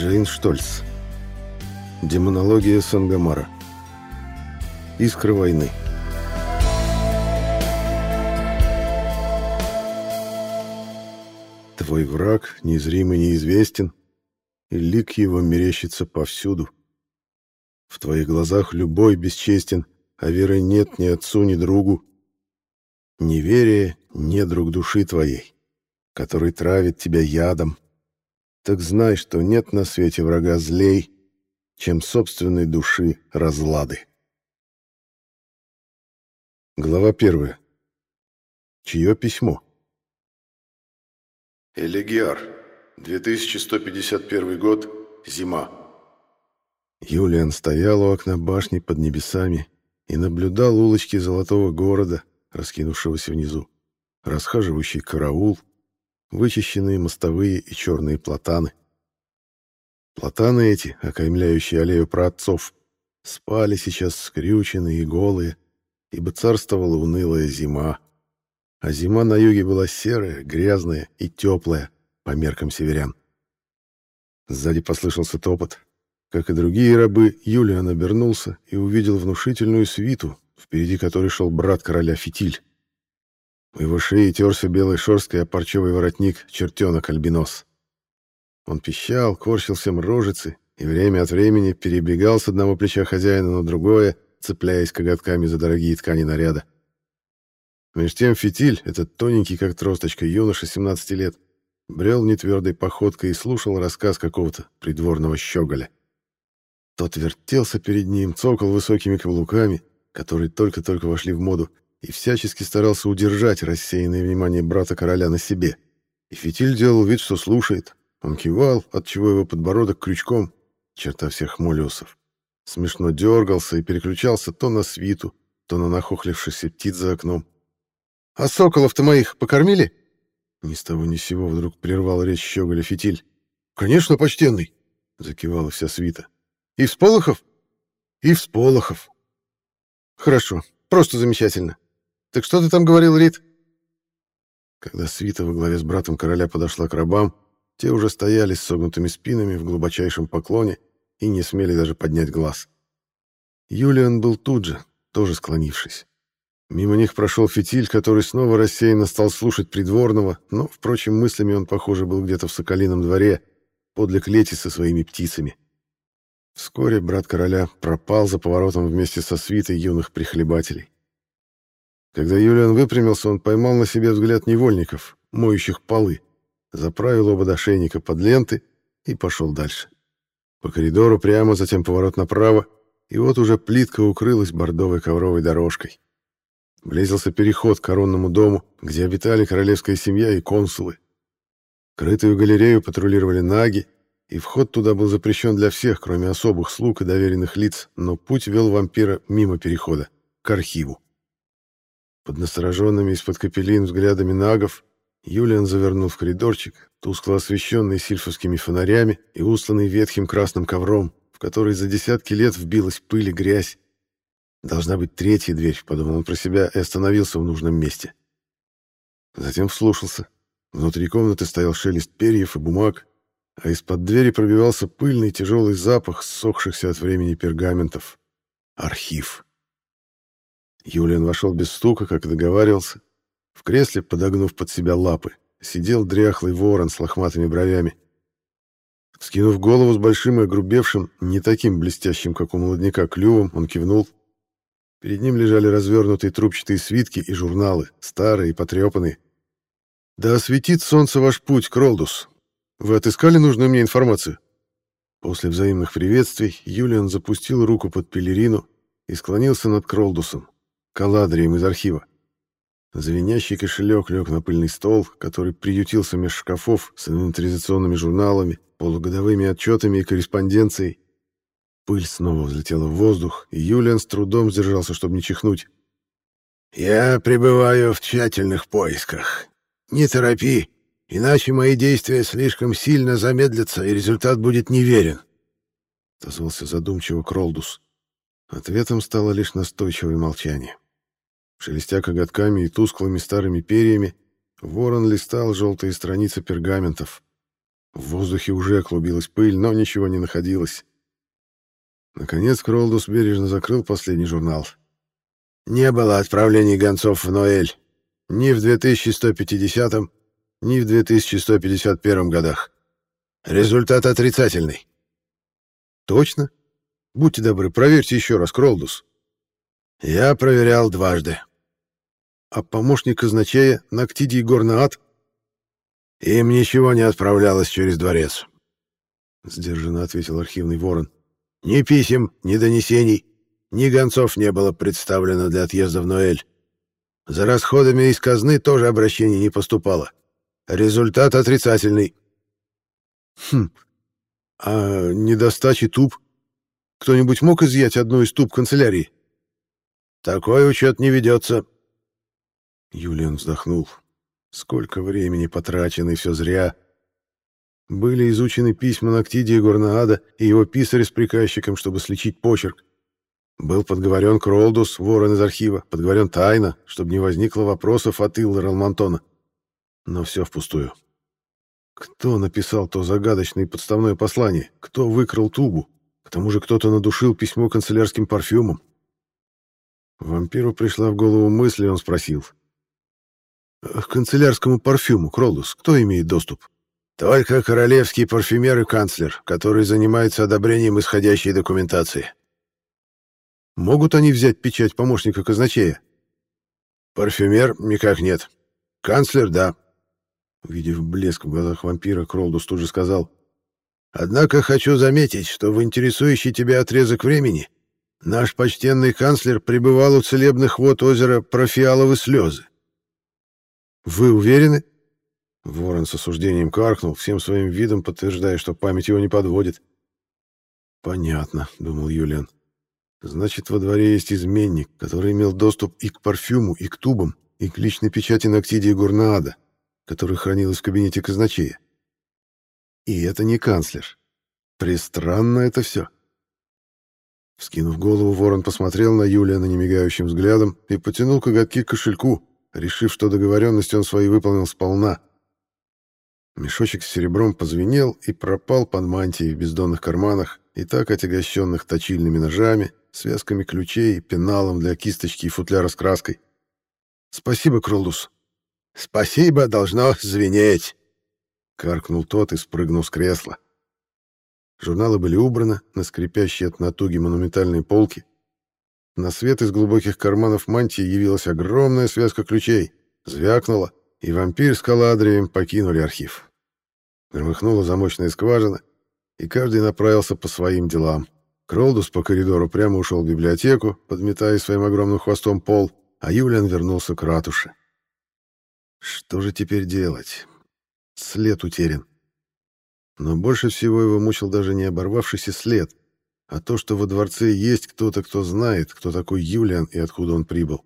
Джейн Штольц. Демонология Сангамара. Искра войны. Твой враг, незримый, неизвестен, и лик его мерещится повсюду. В твоих глазах любой бесчестен, а веры нет ни отцу, ни другу. Неверие — не друг души твоей, который травит тебя ядом. Так знай, что нет на свете врага злей, чем собственной души разлады. Глава первая. Чье письмо? Элегиар. 2151 год. Зима. Юлиан стоял у окна башни под небесами и наблюдал улочки золотого города, раскинувшегося внизу, расхаживающий караул, вычищенные мостовые и черные платаны. Платаны эти, окаймляющие аллею праотцов, спали сейчас скрюченные и голые, ибо царствовала унылая зима. А зима на юге была серая, грязная и теплая по меркам северян. Сзади послышался топот. Как и другие рабы, Юлиан обернулся и увидел внушительную свиту, впереди которой шел брат короля Фитиль. У его шеи терся белой шерсткой о парчевый воротник чертенок-альбинос. Он пищал, корчился мрожицы и время от времени перебегал с одного плеча хозяина на другое, цепляясь коготками за дорогие ткани наряда. Меж тем фитиль, этот тоненький, как тросточка, юноша 17 лет, брел нетвердой походкой и слушал рассказ какого-то придворного щеголя. Тот вертелся перед ним, цокал высокими каблуками, которые только-только вошли в моду, и всячески старался удержать рассеянное внимание брата короля на себе. И фитиль делал вид, что слушает. Он кивал, отчего его подбородок крючком, черта всех молиусов. Смешно дергался и переключался то на свиту, то на нахохлившихся птиц за окном. «А соколов-то моих покормили?» Ни с того ни с сего вдруг прервал речь щеголя фитиль. «Конечно, почтенный!» — закивала вся свита. «И всполохов?» «И всполохов!» «Хорошо, просто замечательно. Так что ты там говорил, Рит?» Когда свита во главе с братом короля подошла к рабам, те уже стояли с согнутыми спинами в глубочайшем поклоне и не смели даже поднять глаз. Юлиан был тут же, тоже склонившись. Мимо них прошел фитиль, который снова рассеянно стал слушать придворного, но, впрочем, мыслями он, похоже, был где-то в Соколином дворе, подле клети со своими птицами. Вскоре брат короля пропал за поворотом вместе со свитой юных прихлебателей. Когда Юлиан выпрямился, он поймал на себе взгляд невольников, моющих полы, заправил оба дошейника под ленты и пошел дальше. По коридору прямо, затем поворот направо, и вот уже плитка укрылась бордовой ковровой дорожкой. Близился переход к коронному дому, где обитали королевская семья и консулы. Крытую галерею патрулировали наги, и вход туда был запрещен для всех, кроме особых слуг и доверенных лиц, но путь вел вампира мимо перехода, к архиву. Под настороженными из-под капеллин взглядами нагов Юлиан завернул в коридорчик, тускло освещенный сильфовскими фонарями и устланный ветхим красным ковром, в который за десятки лет вбилась пыль и грязь, Должна быть третья дверь, подумал он про себя и остановился в нужном месте. Затем вслушался. Внутри комнаты стоял шелест перьев и бумаг, а из-под двери пробивался пыльный тяжелый запах ссохшихся от времени пергаментов. Архив. Юлиан вошел без стука, как и договаривался. В кресле, подогнув под себя лапы, сидел дряхлый ворон с лохматыми бровями. Скинув голову с большим и огрубевшим, не таким блестящим, как у молодняка, клювом, он кивнул — Перед ним лежали развернутые трубчатые свитки и журналы, старые и потрепанные. «Да осветит солнце ваш путь, Кролдус. Вы отыскали нужную мне информацию?» После взаимных приветствий Юлиан запустил руку под пелерину и склонился над Кролдусом, каладрием из архива. Звенящий кошелек лег на пыльный стол, который приютился меж шкафов с инвентаризационными журналами, полугодовыми отчетами и корреспонденцией. Пыль снова взлетела в воздух, и Юлиан с трудом сдержался, чтобы не чихнуть. «Я пребываю в тщательных поисках. Не торопи, иначе мои действия слишком сильно замедлятся, и результат будет неверен», — отозвался задумчиво Кролдус. Ответом стало лишь настойчивое молчание. Шелестя коготками и тусклыми старыми перьями, ворон листал желтые страницы пергаментов. В воздухе уже клубилась пыль, но ничего не находилось. Наконец Кролдус бережно закрыл последний журнал. «Не было отправлений гонцов в Ноэль. Ни в 2150, ни в 2151 годах. Результат отрицательный». «Точно? Будьте добры, проверьте еще раз, Кролдус». «Я проверял дважды». «А помощник казначея Нактидий Горнаат?» «Им ничего не отправлялось через дворец», — сдержанно ответил архивный ворон. Ни писем, ни донесений, ни гонцов не было представлено для отъезда в Ноэль. За расходами из казны тоже обращений не поступало. Результат отрицательный. Хм. А недостачи туб? Кто-нибудь мог изъять одну из туб канцелярии? Такой учет не ведется. Юлиан вздохнул. Сколько времени потрачено, и все зря. Были изучены письма Ноктидия Горнаада и его писаря с приказчиком, чтобы сличить почерк. Был подговорен Кролдус, ворон из архива, подговорен тайно, чтобы не возникло вопросов от Илла Ралмантона. Но все впустую. Кто написал то загадочное подставное послание? Кто выкрал тубу? К тому же кто-то надушил письмо канцелярским парфюмом. Вампиру пришла в голову мысль, и он спросил. «К канцелярскому парфюму, Кролдус, кто имеет доступ?» Только королевский парфюмер и канцлер, который занимается одобрением исходящей документации. Могут они взять печать помощника казначея? Парфюмер никак нет. Канцлер — да. Увидев блеск в глазах вампира, Кролдус тут же сказал. Однако хочу заметить, что в интересующий тебя отрезок времени наш почтенный канцлер пребывал у целебных вод озера Профиаловы слезы. Вы уверены? Ворон с осуждением каркнул, всем своим видом подтверждая, что память его не подводит. «Понятно», — думал Юлиан. «Значит, во дворе есть изменник, который имел доступ и к парфюму, и к тубам, и к личной печати Ноктидии Гурнаада, которая хранилась в кабинете казначея. И это не канцлер. Пристранно это все». Вскинув голову, ворон посмотрел на Юлиана немигающим взглядом и потянул коготки к кошельку, решив, что договоренность он свои выполнил сполна. Мешочек с серебром позвенел и пропал под мантией в бездонных карманах, и так отягощенных точильными ножами, связками ключей, пеналом для кисточки и футляра с краской. «Спасибо, Кролдус». «Спасибо должно звенеть», — каркнул тот и спрыгнул с кресла. Журналы были убраны на скрипящие от натуги монументальные полки. На свет из глубоких карманов мантии явилась огромная связка ключей, звякнула, и вампир с Каладрием покинули архив. Громыхнула замочная скважина, и каждый направился по своим делам. Кролдус по коридору прямо ушел в библиотеку, подметая своим огромным хвостом пол, а Юлиан вернулся к ратуше. Что же теперь делать? След утерян. Но больше всего его мучил даже не оборвавшийся след, а то, что во дворце есть кто-то, кто знает, кто такой Юлиан и откуда он прибыл.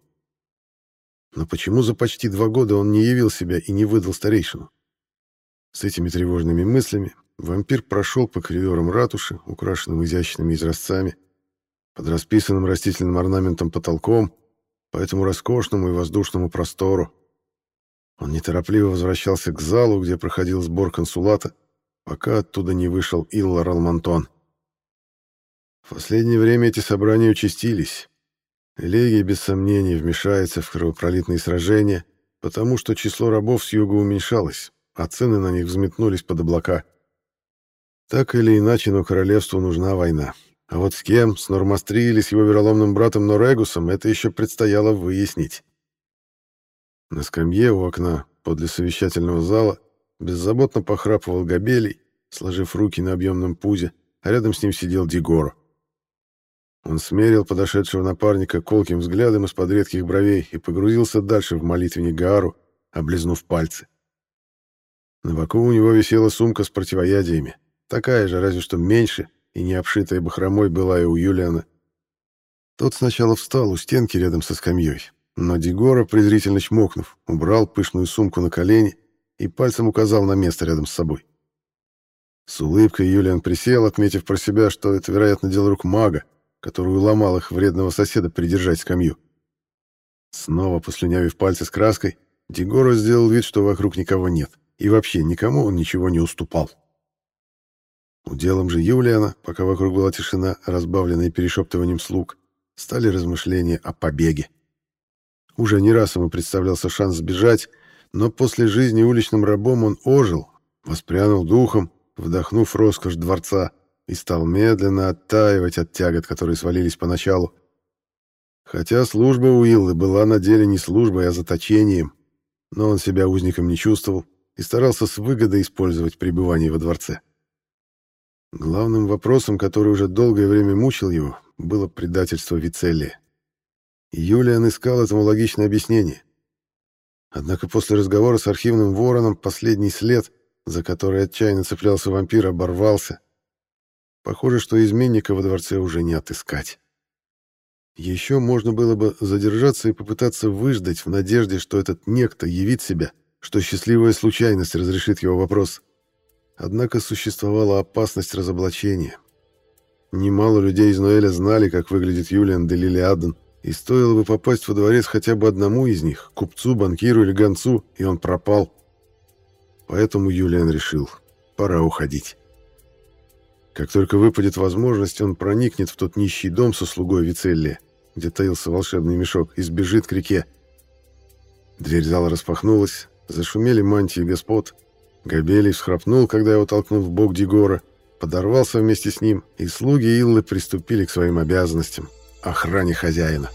Но почему за почти два года он не явил себя и не выдал старейшину? С этими тревожными мыслями вампир прошел по коридорам ратуши, украшенным изящными изразцами, под расписанным растительным орнаментом потолком, по этому роскошному и воздушному простору. Он неторопливо возвращался к залу, где проходил сбор консулата, пока оттуда не вышел Илла Ралмантон. В последнее время эти собрания участились. Легия, без сомнения, вмешается в кровопролитные сражения, потому что число рабов с юга уменьшалось, а цены на них взметнулись под облака. Так или иначе, но королевству нужна война. А вот с кем, с Нормастри или с его вероломным братом Норегусом, это еще предстояло выяснить. На скамье у окна, подле совещательного зала, беззаботно похрапывал Габелий, сложив руки на объемном пузе, а рядом с ним сидел Дигоро. Он смерил подошедшего напарника колким взглядом из-под редких бровей и погрузился дальше в молитвенник Гаару, облизнув пальцы. На боку у него висела сумка с противоядиями, такая же, разве что меньше, и не обшитая бахромой была и у Юлиана. Тот сначала встал у стенки рядом со скамьей, но Дигора, презрительно чмокнув, убрал пышную сумку на колени и пальцем указал на место рядом с собой. С улыбкой Юлиан присел, отметив про себя, что это, вероятно, дело рук мага, который уломал их вредного соседа придержать скамью. Снова послюнявив пальцы с краской, Дегоро сделал вид, что вокруг никого нет, и вообще никому он ничего не уступал. Уделом же Юлиана, пока вокруг была тишина, разбавленная перешептыванием слуг, стали размышления о побеге. Уже не раз ему представлялся шанс сбежать, но после жизни уличным рабом он ожил, воспрянул духом, вдохнув роскошь дворца, и стал медленно оттаивать от тягот, которые свалились поначалу. Хотя служба у Иллы была на деле не службой, а заточением, но он себя узником не чувствовал и старался с выгодой использовать пребывание во дворце. Главным вопросом, который уже долгое время мучил его, было предательство Вицеллия. Юлиан искал этому логичное объяснение. Однако после разговора с архивным вороном последний след, за который отчаянно цеплялся вампир, оборвался. Похоже, что изменника во дворце уже не отыскать. Еще можно было бы задержаться и попытаться выждать в надежде, что этот некто явит себя, что счастливая случайность разрешит его вопрос. Однако существовала опасность разоблачения. Немало людей из Ноэля знали, как выглядит Юлиан де Лилиаден, и стоило бы попасть во дворец хотя бы одному из них, купцу, банкиру или гонцу, и он пропал. Поэтому Юлиан решил, пора уходить. Как только выпадет возможность, он проникнет в тот нищий дом со слугой Вицелли, где таился волшебный мешок, и сбежит к реке. Дверь зала распахнулась, зашумели мантии господ. Габелий всхрапнул, когда его толкнул в бок Дигора, подорвался вместе с ним, и слуги Иллы приступили к своим обязанностям — охране хозяина.